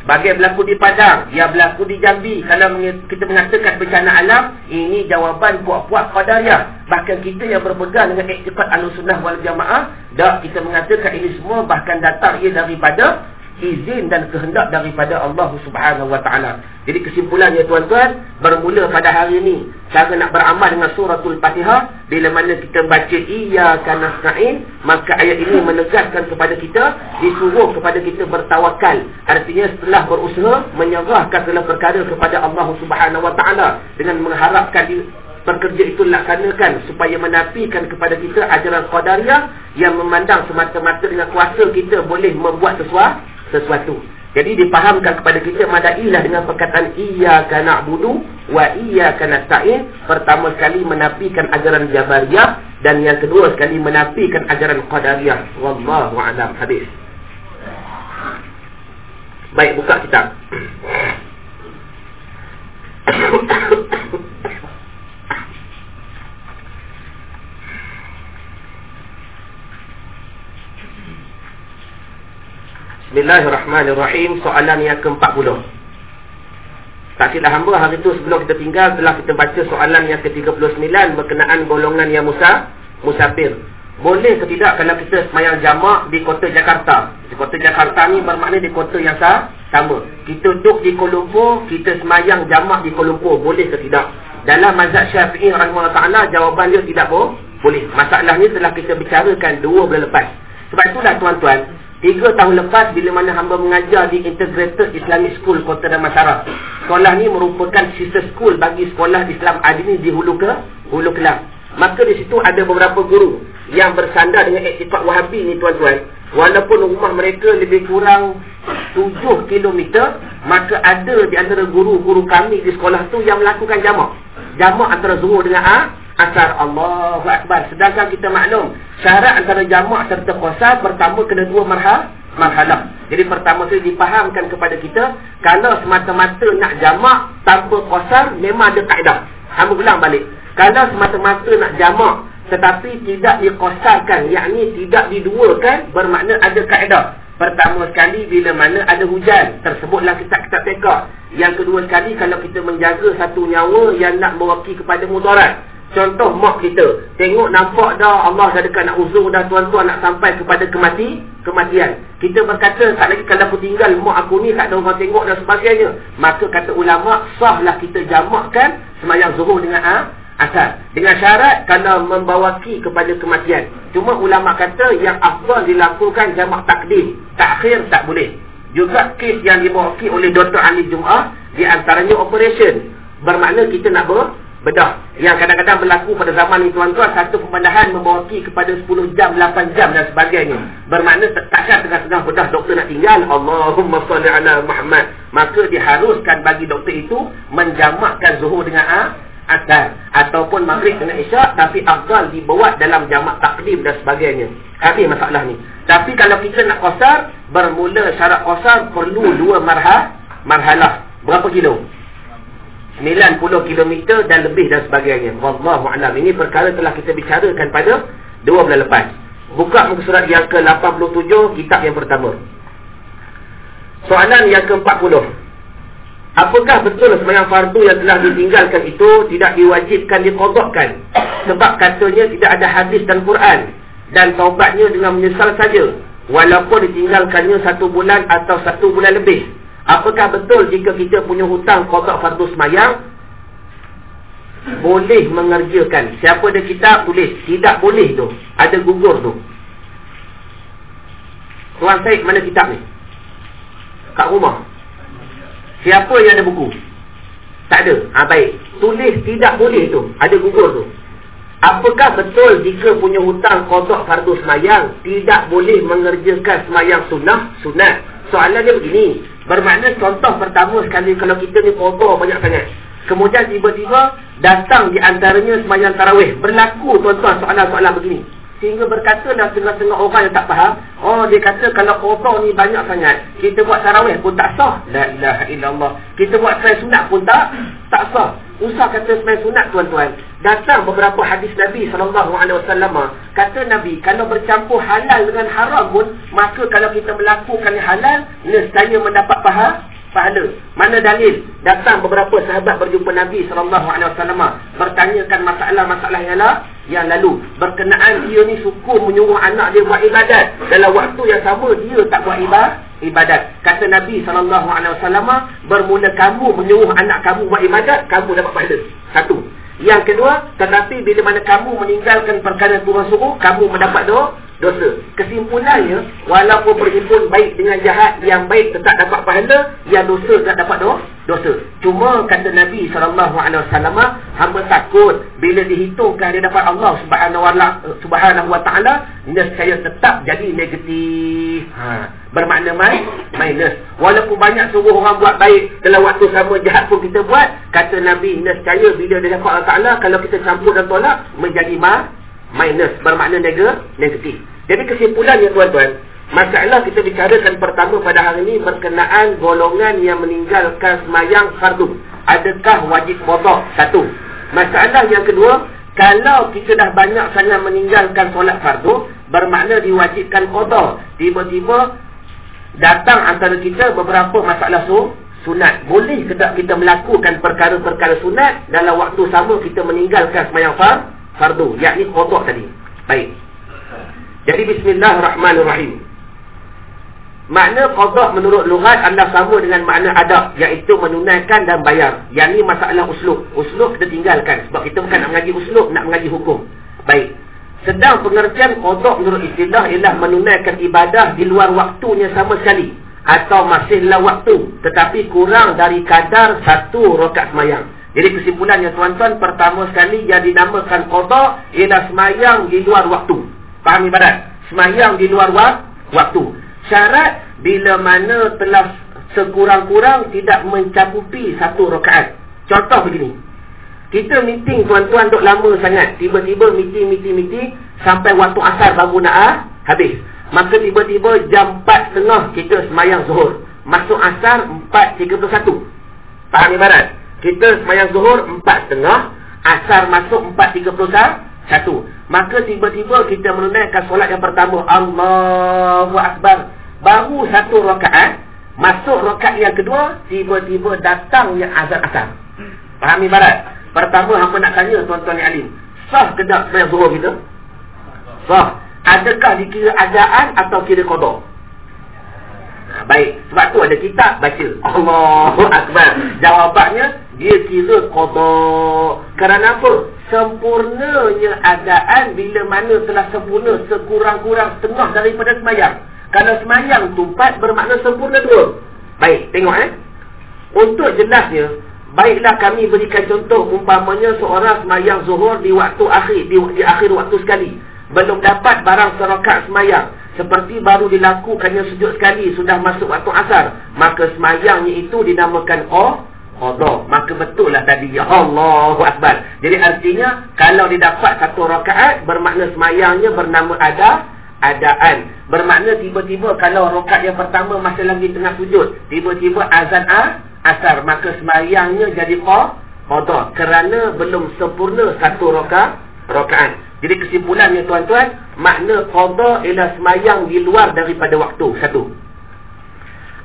Bagi berlaku di Padang, yang berlaku di Jambi, kalau kita mengatakan bencana alam, ini jawapan puak-puak qadariyah. Bahkan kita yang berpegang dengan iktifat al-sunnah wal jamaah, dah kita mengatakan ini semua bahkan datang ia daripada izin dan kehendak daripada Allah Subhanahu Wa Taala. Jadi kesimpulannya tuan-tuan, bermula pada hari ini cara nak beramal dengan suratul Fatihah bila mana kita baca iyyaka nasta'in, maka ayat ini menegaskan kepada kita disuruh kepada kita bertawakal. Artinya setelah berusaha menyerahkan segala perkara kepada Allah Subhanahu Wa Taala dengan mengharapkan pekerja itu laksanakan supaya menafikan kepada kita ajaran qadariyah yang memandang semata-mata dengan kuasa kita boleh membuat sesuatu sesuatu. Jadi dipahamkan kepada kita madailah dengan perkataan iyyaka na'budu wa iyyaka nasta'in. Pertama sekali menafikan ajaran jabariyah dan yang kedua sekali menafikan ajaran qadariyah. Wallahu a'lam. Hadis baik buka kitab Bismillahirrahmanirrahim. Soalan yang ke-40. Tak silap hamba hari itu sebelum kita tinggal Telah kita baca soalan yang ke-39 Berkenaan golongan yang musa Musafir. Boleh ke tidak kalau kita semayang jamak di kota Jakarta? Di kota Jakarta ni bermakna di kota yang sah, sama. Kita duduk di Kuala Lumpur Kita semayang jamak di Kuala Lumpur Boleh ke tidak? Dalam mazhab syafi'i rahimahullah ta'ala Jawaban dia tidak boleh. Masalah ni telah kita bicarakan dua bulan lepas. Sebab itulah tuan-tuan Tiga tahun lepas bila mana hamba mengajar di Integrated Islamic School Kota Damansara. Sekolah ni merupakan sister school bagi sekolah Islam Adini di Hulu ke Hulu Kelang. Maka di situ ada beberapa guru yang bersandar dengan etikot Wahabi ni tuan-tuan. Walaupun rumah mereka lebih kurang 7 km, maka ada di antara guru-guru kami di sekolah tu yang melakukan jamak. Jamak antara zuhur dengan A, asar Allahu Akbar. Sedangkan kita maklum, syarat antara jamak serta qasar pertama kena dua marhah, marhalah. Jadi pertama sekali dipahamkan kepada kita, kalau semata-mata nak jamak tanpa qasar memang ada kaedah. Hamba ulang balik. Kalau semata-mata nak jamak tetapi tidak diqasarkan, yakni tidak diduakan, bermakna ada kaedah. Pertama sekali bila mana ada hujan Tersebutlah kitab-kitab tekak Yang kedua sekali kalau kita menjaga satu nyawa Yang nak mewakili kepada mudarat Contoh mak kita. Tengok nampak dah Allah dah dekat nak uzur dah tuan-tuan nak sampai kepada kemati, kematian. Kita berkata tak lagi kalau aku tinggal mak aku ni tak ada orang tengok dan sebagainya. Maka kata ulama sahlah kita jamakkan semayang zuhur dengan A, asal. Dengan syarat kalau membawaki kepada kematian. Cuma ulama kata yang afdal dilakukan jamak takdim. Takhir tak boleh. Juga kes yang dibawaki oleh Dr. Ali Jum'ah di antaranya operation. Bermakna kita nak ber bedah yang kadang-kadang berlaku pada zaman ini tuan-tuan satu pembedahan membawaki kepada 10 jam 8 jam dan sebagainya. Bermakna takkan tengah-tengah bedah doktor nak tinggal Allahumma salli ala Muhammad. Maka diharuskan bagi doktor itu menjamakkan zuhur dengan A asal ataupun maghrib dengan isyak tapi afdal dibuat dalam jamak takdim dan sebagainya. Habis masalah ni. Tapi kalau kita nak qasar bermula syarat qasar perlu dua marhah marhalah. Berapa kilo 90 km dan lebih dan sebagainya. Wallahu a'lam. Ini perkara telah kita bicarakan pada dua bulan lepas. Buka muka surat yang ke-87 kitab yang pertama. Soalan yang ke-40. Apakah betul sembahyang fardu yang telah ditinggalkan itu tidak diwajibkan diqadahkan sebab katanya tidak ada hadis dan Quran dan taubatnya dengan menyesal saja walaupun ditinggalkannya satu bulan atau satu bulan lebih. Apakah betul jika kita punya hutang kotak fardu semayang? Boleh mengerjakan. Siapa ada kitab tulis Tidak boleh tu. Ada gugur tu. Tuan Syed mana kitab ni? Kat rumah. Siapa yang ada buku? Tak ada. Ha, Baik. Tulis tidak boleh tu. Ada gugur tu. Apakah betul jika punya hutang kotak fardu semayang Tidak boleh mengerjakan semayang sunnah? Sunnah. Soalan dia begini Bermakna contoh pertama sekali kalau kita ni kotor banyak sangat. Kemudian tiba-tiba datang di antaranya semayang tarawih. Berlaku tuan-tuan soalan-soalan begini. Sehingga berkata dah setengah-setengah orang yang tak faham. Oh dia kata kalau kotor ni banyak sangat. Kita buat tarawih pun tak sah. La ilaha illallah. Kita buat sunat pun tak, tak sah. Usah kata semayang sunat tuan-tuan. Datang beberapa hadis Nabi SAW. Kata Nabi, kalau bercampur halal dengan haram pun, maka kalau kita melakukan halal, nescaya mendapat pahala pahala. Mana dalil? Datang beberapa sahabat berjumpa Nabi SAW bertanyakan masalah-masalah yang, lah, yang lalu. Berkenaan dia ni suku menyuruh anak dia buat ibadat. Dalam waktu yang sama dia tak buat ibadat. Ibadat. Kata Nabi SAW, bermula kamu menyuruh anak kamu buat ibadat, kamu dapat pahala. Satu. Yang kedua, tetapi bila mana kamu meninggalkan perkara Tuhan suruh, kamu mendapat doa, dosa. Kesimpulannya, walaupun berhimpun baik dengan jahat, yang baik tetap dapat pahala, yang dosa tak dapat doa, dosa. Cuma kata Nabi SAW, hamba takut bila dihitungkan dia dapat Allah Subhanahu Wa Taala, saya tetap jadi negatif. Ha. Bermakna minus. Walaupun banyak suruh orang buat baik dalam waktu sama jahat pun kita buat, kata Nabi, nescaya bila dia dapat Allah Ta'ala, kalau kita campur dan tolak, menjadi ma minus. Bermakna negatif. Jadi kesimpulannya tuan-tuan, masalah kita bicarakan pertama pada hari ini berkenaan golongan yang meninggalkan semayang fardu. Adakah wajib kodok? Satu. Masalah yang kedua, kalau kita dah banyak sangat meninggalkan solat fardu, bermakna diwajibkan kodok. Tiba-tiba datang antara kita beberapa masalah su, sunat. Boleh ke tak kita melakukan perkara-perkara sunat dalam waktu sama kita meninggalkan semayang far, fardu. Yakni kodok tadi. Baik. Jadi bismillahirrahmanirrahim. Makna kodok menurut lughat anda sama dengan makna adab. Iaitu menunaikan dan bayar. Yang ni masalah uslub. Uslub kita tinggalkan. Sebab kita bukan nak mengaji uslub, nak mengaji hukum. Baik. Sedang pengertian kodok menurut istilah ialah menunaikan ibadah di luar waktunya sama sekali. Atau masihlah waktu. Tetapi kurang dari kadar satu rokat semayang. Jadi kesimpulannya tuan-tuan, pertama sekali yang dinamakan kodok ialah semayang di luar waktu. Faham ibadat? Semayang di luar waktu. Syarat bila mana telah sekurang-kurang tidak mencakupi satu rokaat. Contoh begini. Kita meeting tuan-tuan duk lama sangat. Tiba-tiba meeting, meeting, meeting. Sampai waktu asar baru nak ah, habis. Maka tiba-tiba jam 4.30 kita semayang zuhur. Masuk asar 4.31. Faham ibarat? Kita semayang zuhur 4.30. Asar masuk 4.31. Maka tiba-tiba kita menunaikan solat yang pertama. Allahu Akbar. Baru satu rakaat. Masuk rakaat yang kedua. Tiba-tiba datang yang azan asar. Faham ibarat? Pertama hamba nak tanya tuan-tuan yang alim. Sah ke tak semayang zuhur kita? Sah. Adakah dikira adaan atau kira kodok? Ha, baik. Sebab tu ada kitab baca. Allahu Akbar. Jawabannya, dia kira kodok. Kerana apa? Sempurnanya adaan bila mana telah sempurna sekurang-kurang setengah daripada semayang. Kalau semayang tu empat bermakna sempurna dua. Baik, tengok eh. Untuk jelasnya, Baiklah kami berikan contoh umpamanya seorang semayang zuhur di waktu akhir di, di akhir waktu sekali belum dapat barang serokat semayang seperti baru dilakukannya sujud sekali sudah masuk waktu asar maka semayangnya itu dinamakan oh qada maka betul lah tadi. Ya Allahu akbar. Jadi artinya kalau didapat satu rakaat bermakna semayangnya bernama ada adaan. Bermakna tiba-tiba kalau rakaat yang pertama masih lagi tengah sujud tiba-tiba azan ah asar. Maka sembahyangnya jadi qada kerana belum sempurna satu rakaat rakaat. Jadi kesimpulannya tuan-tuan makna qada ialah sembahyang di luar daripada waktu. Satu.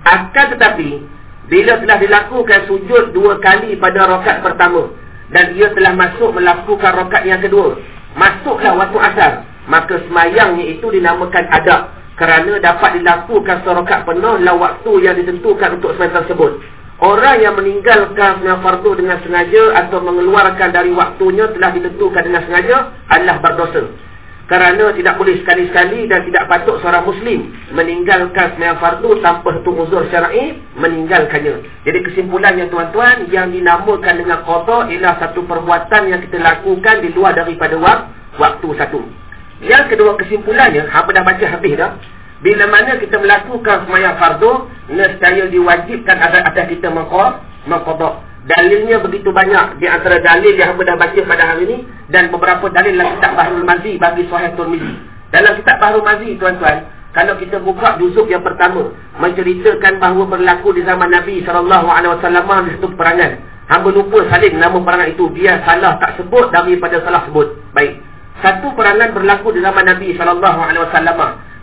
Akan tetapi bila telah dilakukan sujud dua kali pada rakaat pertama dan ia telah masuk melakukan rakaat yang kedua masuklah waktu asar maka sembahyangnya itu dinamakan adab kerana dapat dilakukan serokat penuh dalam waktu yang ditentukan untuk sembahyang tersebut Orang yang meninggalkan sembahyang fardu dengan sengaja atau mengeluarkan dari waktunya telah ditentukan dengan sengaja adalah berdosa. Kerana tidak boleh sekali-sekali dan tidak patut seorang muslim meninggalkan sembahyang fardu tanpa satu uzur syar'i meninggalkannya. Jadi kesimpulannya tuan-tuan yang dinamakan dengan qada ialah satu perbuatan yang kita lakukan di luar daripada waktu satu. Yang kedua kesimpulannya, apa dah baca habis dah? Bila mana kita melakukan semayang fardu, nescaya diwajibkan atas, kita mengkodok. Dalilnya begitu banyak. Di antara dalil yang hamba dah baca pada hari ini. Dan beberapa dalil dalam kitab Bahrul Mazi bagi Suhaib Turmizi. Dalam kitab Bahrul Mazi, tuan-tuan. Kalau kita buka juzuk yang pertama. Menceritakan bahawa berlaku di zaman Nabi SAW di satu perangan. Hamba lupa salin nama perangan itu. Dia salah tak sebut daripada salah sebut. Baik. Satu perangan berlaku di zaman Nabi SAW.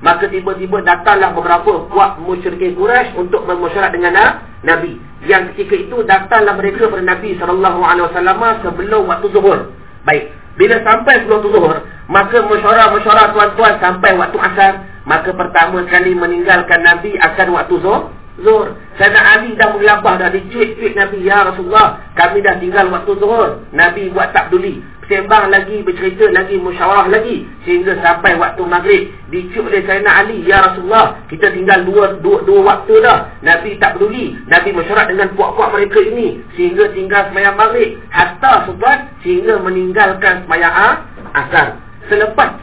Maka tiba-tiba datanglah beberapa kuat musyrikin Quraisy untuk bermusyawarah dengan Nabi. Yang ketika itu datanglah mereka kepada Nabi SAW sebelum waktu zuhur. Baik. Bila sampai sebelum zuhur, maka musyawarah-musyawarah tuan-tuan sampai waktu asar. Maka pertama sekali meninggalkan Nabi akan waktu zuhur. Zuhur. Sayyidina Ali dah menggelabah dah dicuit-cuit Nabi. Ya Rasulullah, kami dah tinggal waktu zuhur. Nabi buat tak peduli. Sembang lagi, bercerita lagi, musyawarah lagi. Sehingga sampai waktu maghrib. Dicuit oleh Sayyidina Ali. Ya Rasulullah, kita tinggal dua, dua, dua waktu dah. Nabi tak peduli. Nabi mesyuarat dengan puak-puak mereka ini. Sehingga tinggal semayang maghrib. Hatta sebuat sehingga meninggalkan semayang asar. Selepas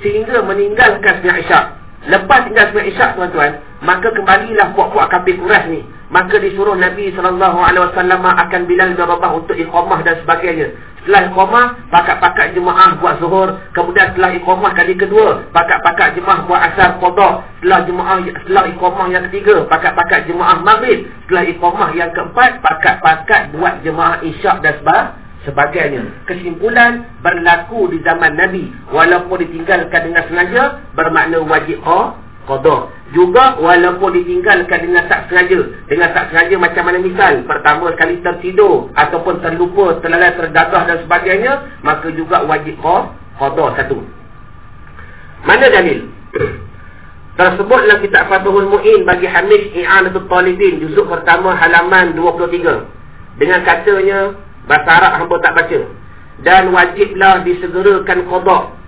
sehingga meninggalkan semayang isyak. Lepas tinggal semayang isyak tuan-tuan. Maka kembalilah puak-puak kafir kuras ni. Maka disuruh Nabi SAW akan Bilal bin Rabah untuk ikhomah dan sebagainya. Setelah ikhomah, pakat-pakat jemaah buat zuhur. Kemudian setelah ikhomah kali kedua, pakat-pakat jemaah buat asar kodok. Setelah jemaah setelah ikhomah yang ketiga, pakat-pakat jemaah maghrib. Setelah ikhomah yang keempat, pakat-pakat buat jemaah isyak dan sebagainya. Kesimpulan, berlaku di zaman Nabi. Walaupun ditinggalkan dengan sengaja, bermakna wajib oh, qada. Juga walaupun ditinggalkan dengan tak sengaja. Dengan tak sengaja macam mana misal, pertama sekali tertidur ataupun terlupa, terlalai, terdagah dan sebagainya, maka juga wajib qada satu. Mana dalil? Tersebutlah kitab Fathul Mu'in bagi Hamish I'anatul Talibin juzuk pertama halaman 23. Dengan katanya bahasa Arab hamba tak baca. Dan wajiblah disegerakan qada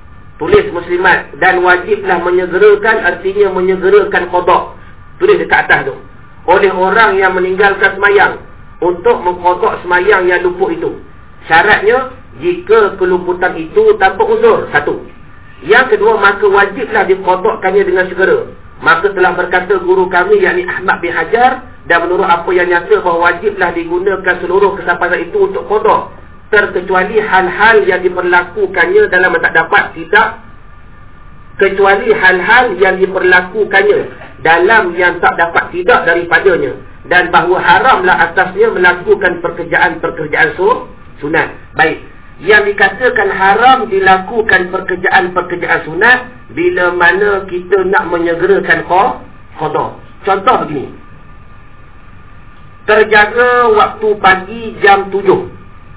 Tulis muslimat dan wajiblah menyegerakan artinya menyegerakan qada. Tulis dekat atas tu. Oleh orang yang meninggalkan semayang untuk mengqada semayang yang luput itu. Syaratnya jika kelumputan itu tanpa uzur. Satu. Yang kedua maka wajiblah diqadakannya dengan segera. Maka telah berkata guru kami yakni Ahmad bin Hajar dan menurut apa yang nyata bahawa wajiblah digunakan seluruh kesabaran itu untuk qada terkecuali hal-hal yang diperlakukannya dalam tak dapat tidak kecuali hal-hal yang diperlakukannya dalam yang tak dapat tidak daripadanya dan bahawa haramlah atasnya melakukan pekerjaan-pekerjaan su sunat. Baik. Yang dikatakan haram dilakukan pekerjaan-pekerjaan sunat bila mana kita nak menyegerakan qada contoh begini. Terjaga waktu pagi jam 7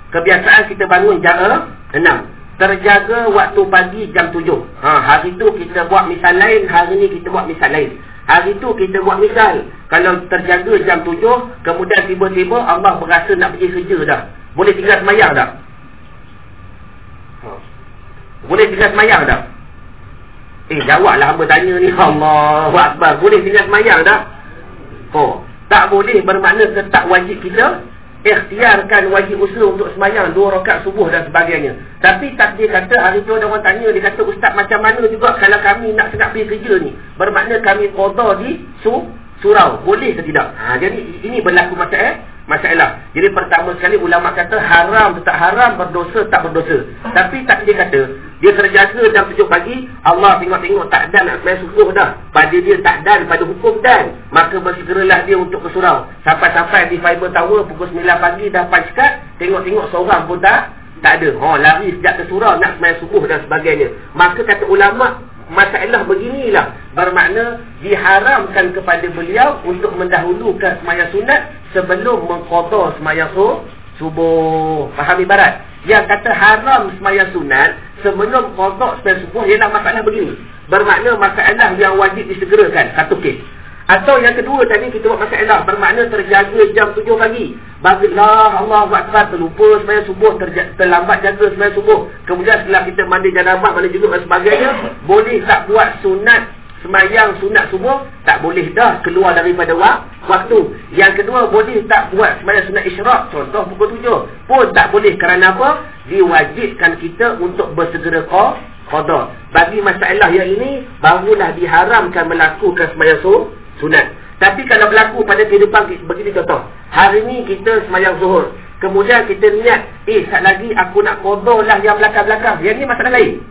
Kebiasaan kita bangun jam 6. Terjaga waktu pagi jam 7. Ha, hari tu kita buat misal lain, hari ni kita buat misal lain. Hari tu kita buat misal. Kalau terjaga jam 7, kemudian tiba-tiba Allah berasa nak pergi kerja dah. Boleh tinggal semayang dah? Ha. Boleh tinggal semayang dah? Eh, jawablah hamba tanya ni. Allah Akbar. Boleh tinggal semayang dah? Oh, tak boleh bermakna tetap wajib kita ikhtiarkan wajib usaha untuk semayang dua rakaat subuh dan sebagainya. Tapi tak dia kata hari tu orang tanya dia kata ustaz macam mana juga kalau kami nak sedap pergi kerja ni. Bermakna kami qada di su surau. Boleh ke tidak? Ha, jadi ini berlaku masalah eh? masalah. Jadi pertama sekali ulama kata haram tak haram, berdosa tak berdosa. Tapi tak dia kata, dia terjaga jam 7 pagi, Allah tengok-tengok tak dan nak sembahyang subuh dah. Pada dia tak dan pada hukum dan, maka bersegeralah dia untuk ke surau. Sampai-sampai di Fiber Tower pukul 9 pagi dah pancekat, tengok-tengok seorang pun tak tak ada. Oh, lari sejak ke surau nak sembahyang subuh dan sebagainya. Maka kata ulama masalah beginilah bermakna diharamkan kepada beliau untuk mendahulukan semayang sunat sebelum mengqada semayang su subuh faham ibarat yang kata haram semayang sunat sebelum qada semayang subuh ialah masalah begini bermakna masalah yang wajib disegerakan satu kes atau yang kedua tadi kita buat masalah bermakna terjaga jam 7 pagi. Bagilah Allah Akbar terlupa semayang subuh terlambat jaga semayang subuh. Kemudian setelah kita mandi janabah, mandi junub dan sebagainya, boleh tak buat sunat semayang sunat subuh? Tak boleh dah keluar daripada waktu. Yang kedua boleh tak buat semayang sunat isyraq contoh pukul 7. Pun tak boleh kerana apa? Diwajibkan kita untuk bersegera qada. Bagi masalah yang ini barulah diharamkan melakukan semayang subuh sunat. Tapi kalau berlaku pada kehidupan begini contoh. Hari ni kita semayang zuhur. Kemudian kita niat, eh saat lagi aku nak kodoh lah yang belakang-belakang. Yang ni masalah lain.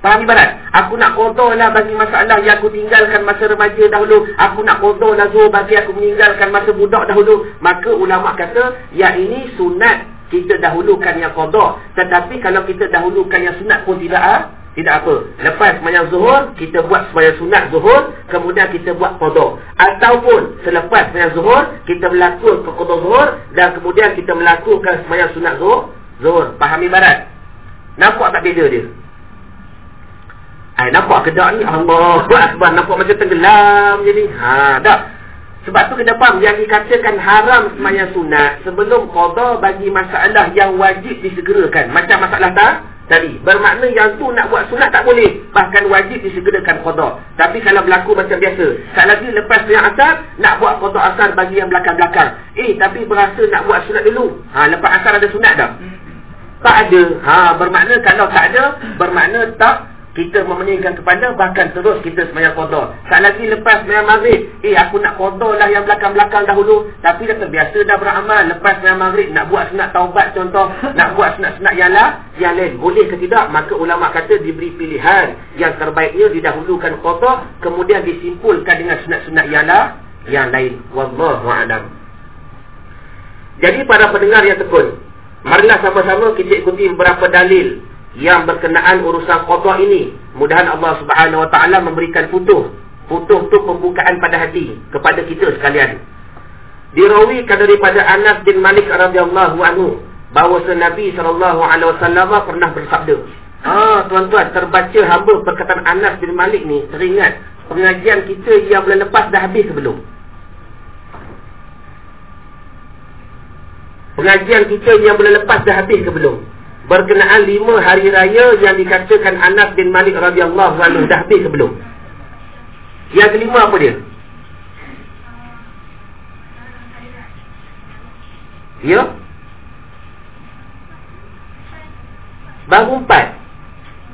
Faham ibarat? Aku nak kodoh lah bagi masalah yang aku tinggalkan masa remaja dahulu. Aku nak kodoh lah zuhur bagi aku meninggalkan masa budak dahulu. Maka ulama kata, yang ini sunat kita dahulukan yang kodoh. Tetapi kalau kita dahulukan yang sunat pun tidak ah. Tidak apa. Lepas semayang zuhur, kita buat semayang sunat zuhur, kemudian kita buat qadha. Ataupun selepas semayang zuhur, kita melakukan qadha zuhur dan kemudian kita melakukan semayang sunat zuhur. Zuhur. Fahami barat? Nampak tak beza dia? Ay, nampak kedak ni Allah Akbar nampak macam tenggelam je ni. Ha, dah. Sebab tu kita faham yang dikatakan haram semayang sunat sebelum qada bagi masalah yang wajib disegerakan. Macam masalah tak? Tadi. Bermakna yang tu nak buat sunat tak boleh. Bahkan wajib disegerakan qada. Tapi kalau berlaku macam biasa. Tak lagi lepas yang asar, nak buat qada asar bagi yang belakang-belakang. Eh, tapi berasa nak buat sunat dulu. Ha, lepas asar ada sunat dah? Tak ada. Ha, bermakna kalau tak ada, bermakna tak kita memeningkan kepada bahkan terus kita semayang kodoh. Tak lagi lepas semayang maghrib. Eh aku nak kodoh lah yang belakang-belakang dahulu. Tapi dah terbiasa dah beramal. Lepas semayang maghrib nak buat senat taubat contoh. Nak buat senat-senat yang lah. Yang lain. Boleh ke tidak? Maka ulama kata diberi pilihan. Yang terbaiknya didahulukan kodoh. Kemudian disimpulkan dengan senat-senat yang lah. Yang lain. Wallahu'alam. Jadi para pendengar yang tekun. Marilah sama-sama kita ikuti beberapa dalil yang berkenaan urusan qada ini. Mudahan Allah Subhanahu Wa Taala memberikan futuh. Futuh tu pembukaan pada hati kepada kita sekalian. Dirawikan daripada Anas bin Malik radhiyallahu anhu bahawa Nabi sallallahu alaihi wasallam pernah bersabda. Ah, tuan-tuan, terbaca hamba perkataan Anas bin Malik ni teringat pengajian kita yang bulan lepas dah habis ke belum? Pengajian kita yang bulan lepas dah habis ke belum? Berkenaan lima hari raya yang dikatakan Anas bin Malik radhiyallahu anhu dah habis sebelum. Yang kelima apa dia? Ya? Baru empat.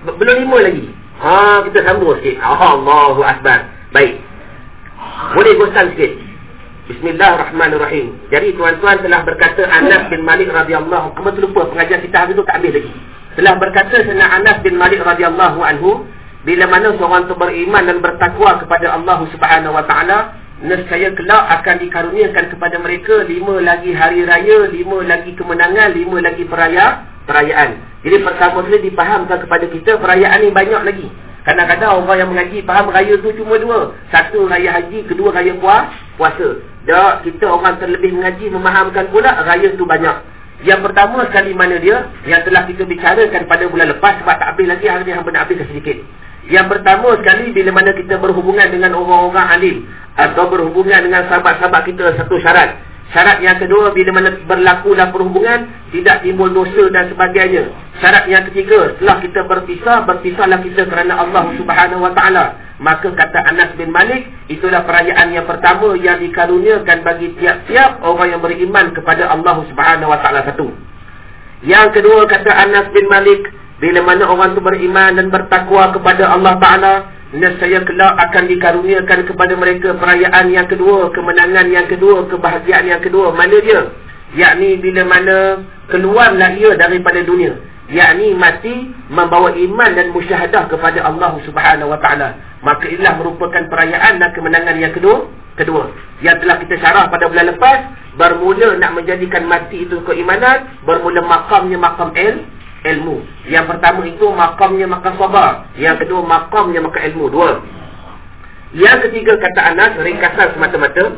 Belum lima lagi. Ha, kita sambung sikit. Allahu Akbar. Baik. Boleh bosan sikit. Bismillahirrahmanirrahim. Jadi tuan-tuan telah berkata Anas bin Malik radhiyallahu anhu terlupa pengajian kita hari itu tak habis lagi. Telah berkata sena Anas bin Malik radhiyallahu anhu bila mana seorang itu beriman dan bertakwa kepada Allah Subhanahu wa taala nescaya kelak akan dikaruniakan kepada mereka lima lagi hari raya, lima lagi kemenangan, lima lagi peraya, perayaan. Jadi pertama sekali dipahamkan kepada kita perayaan ini banyak lagi. Kadang-kadang orang yang mengaji faham raya tu cuma dua. Satu raya haji, kedua raya puas, puasa. Tak, kita orang terlebih mengaji memahamkan pula raya tu banyak. Yang pertama sekali mana dia? Yang telah kita bicarakan pada bulan lepas sebab tak habis lagi hari ni hamba nak habis sedikit. Yang pertama sekali bila mana kita berhubungan dengan orang-orang alim atau berhubungan dengan sahabat-sahabat kita satu syarat. Syarat yang kedua, bila mana berlaku dalam perhubungan, tidak timbul dosa dan sebagainya. Syarat yang ketiga, setelah kita berpisah, berpisahlah kita kerana Allah subhanahu wa ta'ala. Maka kata Anas bin Malik, itulah perayaan yang pertama yang dikaruniakan bagi tiap-tiap orang yang beriman kepada Allah subhanahu wa ta'ala satu. Yang kedua, kata Anas bin Malik, bila mana orang itu beriman dan bertakwa kepada Allah ta'ala, Nescaya kelak akan dikaruniakan kepada mereka perayaan yang kedua, kemenangan yang kedua, kebahagiaan yang kedua. Mana dia? Yakni bila mana keluarlah ia daripada dunia. Yakni mati membawa iman dan musyahadah kepada Allah Subhanahu Wa Taala. Maka inilah merupakan perayaan dan kemenangan yang kedua. Kedua, yang telah kita syarah pada bulan lepas, bermula nak menjadikan mati itu keimanan, bermula makamnya makam el, ilmu. Yang pertama itu makamnya makam sabar. Yang kedua makamnya makam ilmu. Dua. Yang ketiga kata Anas, ringkasan semata-mata.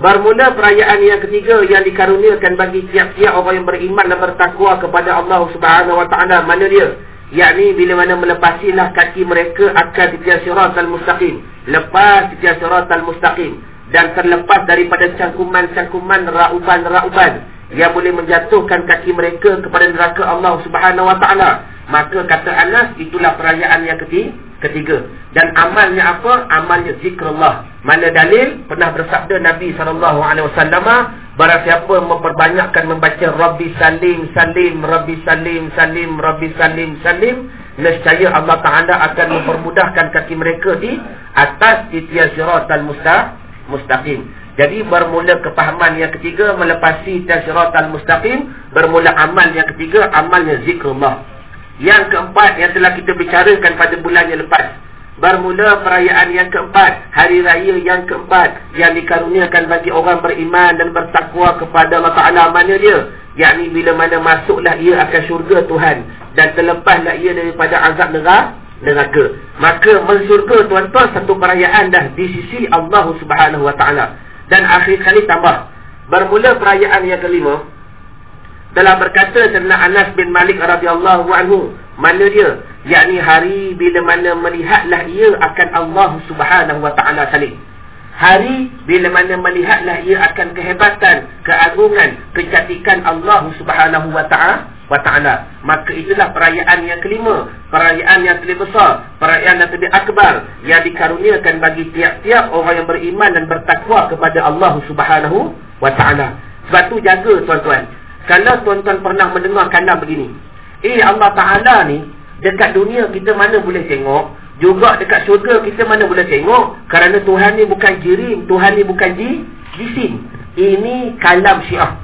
Bermula perayaan yang ketiga yang dikaruniakan bagi tiap-tiap orang yang beriman dan bertakwa kepada Allah Subhanahu Wa Taala. Mana dia? Yakni bila mana melepasilah kaki mereka akan setiap syurat al-mustaqim. Lepas setiap syurat al-mustaqim. Dan terlepas daripada cangkuman-cangkuman rauban-rauban yang boleh menjatuhkan kaki mereka kepada neraka Allah Subhanahu Wa Taala. Maka kata Anas itulah perayaan yang ketiga. ketiga. Dan amalnya apa? Amalnya zikrullah. Mana dalil pernah bersabda Nabi sallallahu alaihi wasallam, barang siapa memperbanyakkan membaca Rabbi Salim Salim Rabbi Salim Salim Rabbi Salim Salim, nescaya Allah Taala akan mempermudahkan kaki mereka di atas titian siratal mustaqim. Jadi bermula kepahaman yang ketiga melepasi tasyirat al-mustaqim. Bermula amal yang ketiga amalnya zikrullah. Yang keempat yang telah kita bicarakan pada bulan yang lepas. Bermula perayaan yang keempat. Hari raya yang keempat. Yang dikaruniakan bagi orang beriman dan bertakwa kepada Allah Ta'ala mana dia. Yakni bila mana masuklah ia akan syurga Tuhan. Dan terlepaslah ia daripada azab neraka. Maka mensyurga tuan-tuan satu perayaan dah di sisi Allah Subhanahu Wa Taala. Dan akhir kali tambah. Bermula perayaan yang kelima. Telah berkata tentang Anas bin Malik radhiyallahu anhu. Mana dia? Yakni hari bila mana melihatlah ia akan Allah Subhanahu wa taala saling. Hari bila mana melihatlah ia akan kehebatan keagungan kecantikan Allah Subhanahu wa taala wa ta'ala. Maka itulah perayaan yang kelima. Perayaan yang lebih besar. Perayaan yang lebih akbar. Yang dikaruniakan bagi tiap-tiap orang yang beriman dan bertakwa kepada Allah subhanahu wa ta'ala. Sebab tu jaga tuan-tuan. Kalau tuan-tuan pernah mendengar kandang begini. Eh Allah ta'ala ni dekat dunia kita mana boleh tengok juga dekat syurga kita mana boleh tengok kerana Tuhan ni bukan jirim Tuhan ni bukan ji, jisim ini kalam syiah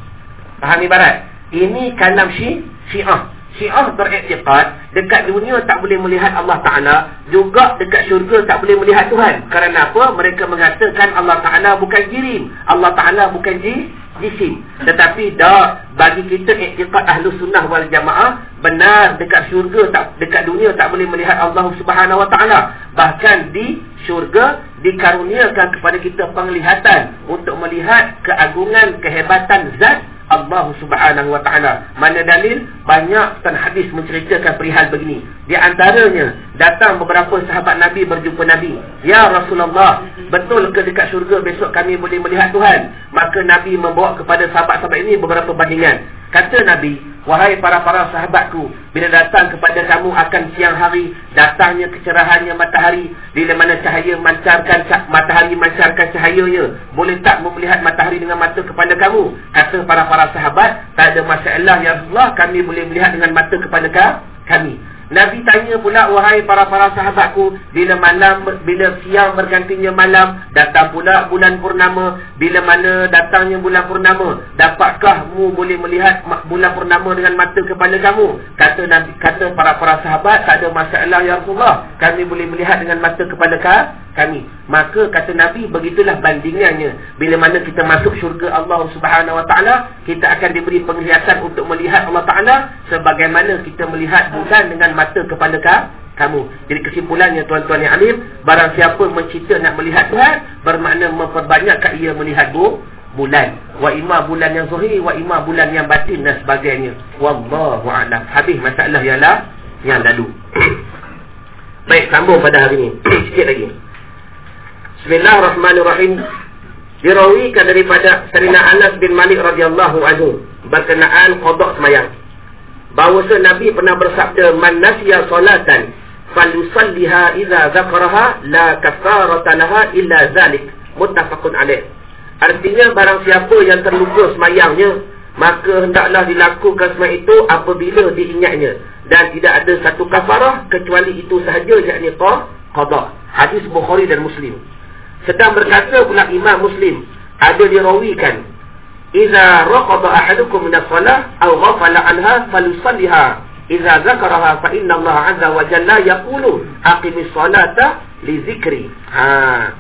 faham ibarat ini kalam syiah Syiah. Syiah beriktiqat dekat dunia tak boleh melihat Allah Ta'ala. Juga dekat syurga tak boleh melihat Tuhan. Kerana apa? Mereka mengatakan Allah Ta'ala bukan jirim. Allah Ta'ala bukan jisim. Tetapi dah bagi kita iktiqat ahlu sunnah wal jamaah. Benar dekat syurga, tak, dekat dunia tak boleh melihat Allah Subhanahu Wa Ta'ala. Bahkan di syurga dikaruniakan kepada kita penglihatan. Untuk melihat keagungan, kehebatan zat Allah subhanahu wa ta'ala. Mana dalil? Banyak tan hadis menceritakan perihal begini. Di antaranya Datang beberapa sahabat Nabi berjumpa Nabi. Ya Rasulullah Betul ke dekat syurga besok kami boleh melihat Tuhan? Maka Nabi membawa kepada sahabat-sahabat ini beberapa bandingan. Kata Nabi Wahai para-para sahabatku Bila datang kepada kamu akan siang hari Datangnya kecerahannya matahari. Bila mana cahaya mancarkan Matahari mancarkan cahayanya Boleh tak melihat matahari dengan mata kepada kamu? Kata para-para sahabat Tak ada masalah. Ya Allah Kami boleh melihat dengan mata kepada kami Nabi tanya pula wahai para-para sahabatku bila malam bila siang bergantinya malam datang pula bulan purnama? Bila mana datangnya bulan purnama? Dapatkah mu boleh melihat bulan purnama dengan mata kepala kamu? Kata Nabi kata para-para sahabat tak ada masalah ya Rasulullah. Kami boleh melihat dengan mata kepala kami. Maka kata Nabi begitulah bandingannya. Bila mana kita masuk syurga Allah Subhanahu wa taala kita akan diberi penglihatan untuk melihat Allah taala sebagaimana kita melihat bulan dengan mata kepada ka, kamu. Jadi kesimpulannya tuan-tuan yang alim, barang siapa mencita nak melihat Tuhan, bermakna memperbanyakkan ia melihat bu, bulan. Wa imam bulan yang zuhir, wa imam bulan yang batin dan sebagainya. Wallahu a'lam. Habis masalah yang, lah, yang lalu. Baik, sambung pada hari ini. Sikit lagi. Bismillahirrahmanirrahim. Dirawikan daripada Sarina Anas bin Malik radhiyallahu anhu berkenaan qada semayang bahawa Nabi pernah bersabda man nasiya salatan falyusalliha idza zakaraha la kafarata laha illa zalik. Muttafaqun alaih. Artinya barang siapa yang terlupa semayangnya maka hendaklah dilakukan semayang itu apabila diingatnya. Dan tidak ada satu kafarah kecuali itu sahaja yakni qada hadis bukhari dan muslim. Sedang berkata pula imam muslim ada dirawikan Iza raqaba ahadukum min as-salah aw ghafala anha falyusalliha. Iza zakaraha fa inna Allah 'azza wa jalla yaqulu aqimis salata li zikri. Ha.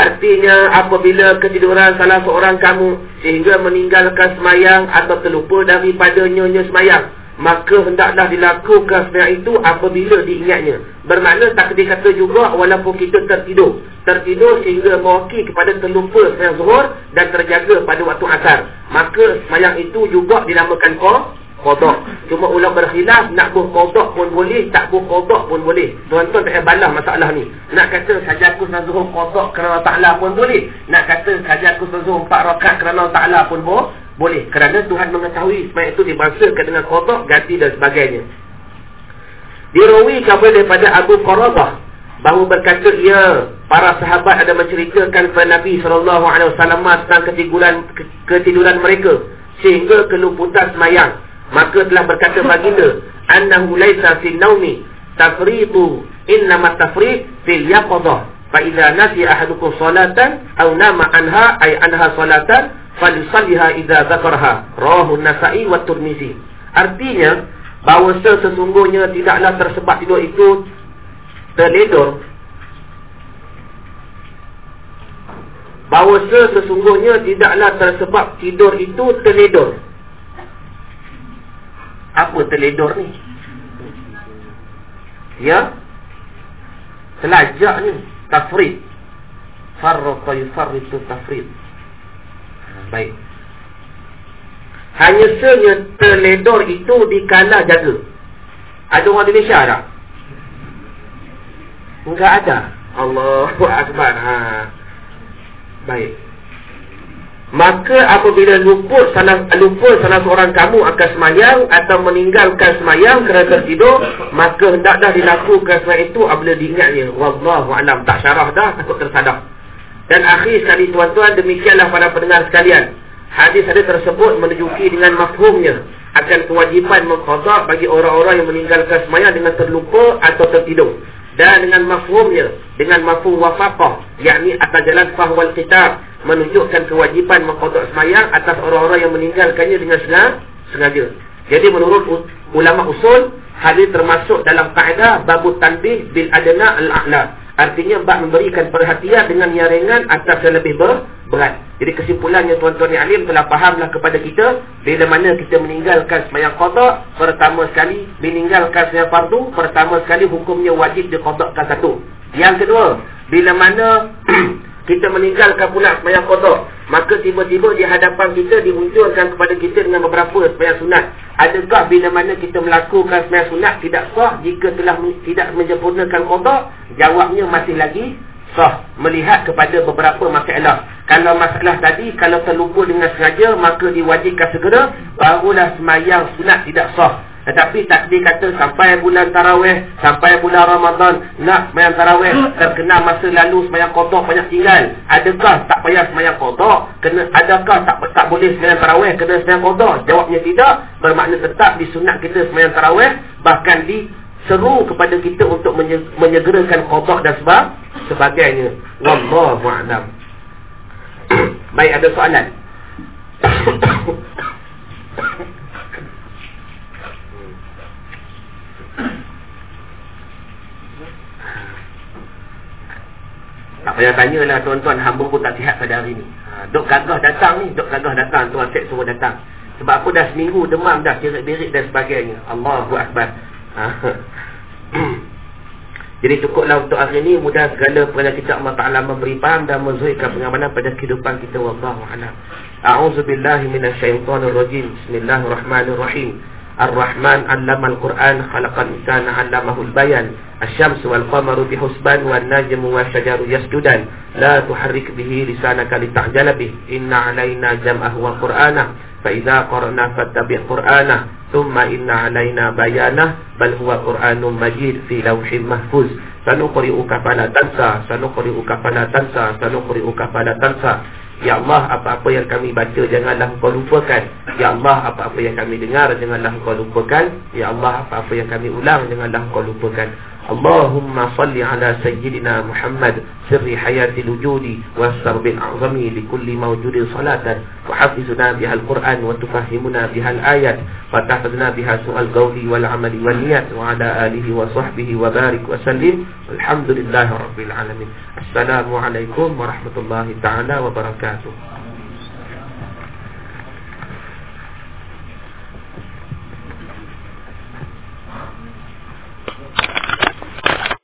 Artinya apabila ketiduran salah seorang kamu sehingga meninggalkan semayang atau terlupa daripada nyonya semayang maka hendaklah dilakukan sebenarnya itu apabila diingatnya. Bermakna tak dikata juga walaupun kita tertidur. Tertidur sehingga mewakil kepada terlupa semayang zuhur dan terjaga pada waktu asar. Maka semayang itu juga dinamakan kodok. Cuma ulang berkhilaf nak buh kodok pun boleh, tak buh kodok pun boleh. Tuan-tuan tak payah balas masalah ni. Nak kata saja aku semayang zuhur kodok kerana ta'ala pun boleh. Nak kata saja aku semayang zuhur empat rakat kerana ta'ala pun boleh boleh kerana Tuhan mengetahui semayang itu dibangsakan dengan kodok, ganti dan sebagainya. Dirawikan daripada Abu Qaradah bahawa berkata ia para sahabat ada menceritakan kepada Nabi SAW tentang ketiduran, ketiduran mereka sehingga keluputan semayang. Maka telah berkata baginda annahu laysa fi naumi tafritu innama tafrit fil yaqadah fa idza nasi ahadukum salatan aw nama anha ay anha salatan falisalliha idza zakarha. Rawahu an-nasa'i wa tirmizi artinya bahawa sesungguhnya tidaklah tersebab tidur itu terledor bahawa sesungguhnya tidaklah tersebab tidur itu terledor apa terledor ni? Ya? Selajak ni. Tafrid. Farqa yufarritu tafrid Baik. Hanya senya terledor itu dikala jaga. Ada orang Indonesia tak? Enggak ada. Allahu Akbar. Ha. Baik. Maka apabila luput salah luput salah seorang kamu akan semayang atau meninggalkan semayang kerana tertidur, maka hendaklah dilakukan semayang itu apabila diingatnya. Wallahu a'lam. Tak syarah dah, takut tersadar. Dan akhir sekali tuan-tuan, demikianlah para pendengar sekalian. Hadis hadis tersebut menunjuki dengan mafhumnya akan kewajipan mengqada bagi orang-orang yang meninggalkan semayang dengan terlupa atau tertidur. Dan dengan mafhumnya dengan mafhum wafaqah yakni atas jalan fahwal kitab menunjukkan kewajipan mengqada semayang atas orang-orang yang meninggalkannya dengan sengaja. Jadi menurut ulama usul hadis termasuk dalam kaedah babut tanbih bil adna al-a'la Artinya bab memberikan perhatian dengan yang ringan atas yang lebih ber berat. Jadi kesimpulannya tuan-tuan yang alim telah fahamlah kepada kita bila mana kita meninggalkan semayang qada pertama sekali meninggalkan semayang fardu pertama sekali hukumnya wajib diqadakan satu. Yang kedua, bila mana kita meninggalkan pula semayang kodok. Maka tiba-tiba di hadapan kita dimunculkan kepada kita dengan beberapa semayang sunat. Adakah bila mana kita melakukan semayang sunat tidak sah jika telah tidak menyempurnakan kodok? Jawabnya masih lagi sah. Melihat kepada beberapa masalah. Kalau masalah tadi, kalau terlupa dengan sengaja, maka diwajibkan segera. Barulah semayang sunat tidak sah. Tetapi takdir kata sampai bulan tarawih, sampai bulan Ramadan, nak semayang tarawih, terkena masa lalu semayang kodok banyak tinggal. Adakah tak payah semayang kodok? Kena, adakah tak tak boleh semayang tarawih kena semayang kodok? Jawabnya tidak. Bermakna tetap disunat kita semayang tarawih. Bahkan di seru kepada kita untuk menyegerakan kodok dan sebab sebagainya. Wallahu'alam. Baik, ada soalan. Tak payah tanyalah tuan-tuan hamba pun tak sihat pada hari ni. Ha, dok gagah datang ni, dok gagah datang tuan set semua datang. Sebab apa dah seminggu demam dah cerit-berit dan sebagainya. Allahu akbar. Ha. Jadi cukuplah untuk hari ini mudah segala perkara kita Allah Taala memberi faham dan menzuhirkan pengamanan pada kehidupan kita wallahu a'lam. A'udzubillahi minasyaitonirrajim. Bismillahirrahmanirrahim. الرحمن علم القرآن خلق الإنسان علمه البيان. الشمس والقمر بحسبان والنجم والشجر يسجدان. لا تحرك به لسانك لتعجل به. إن علينا جمعه وقرآنه. فإذا قرأنا فاتبع قرآنه. ثم إن علينا بيانه. بل هو قرآن مجيد في لوح محفوظ. سنقرئك فلا تنسى. سنقرئك فلا تنسى. سنقرئك فلا تنسى. Ya Allah, apa-apa yang kami baca janganlah kau lupakan. Ya Allah, apa-apa yang kami dengar janganlah kau lupakan. Ya Allah, apa-apa yang kami ulang janganlah kau lupakan. Allahumma salli ala sayyidina Muhammad sirri hayati wujudi wassar bil a'zami li kulli mawjudin salatan wa hafizna biha al-Quran wa tufahimuna biha al-ayat wa tahfazna biha su'al qawli wal amali wal niyat wa ala alihi wa sahbihi wa barik wa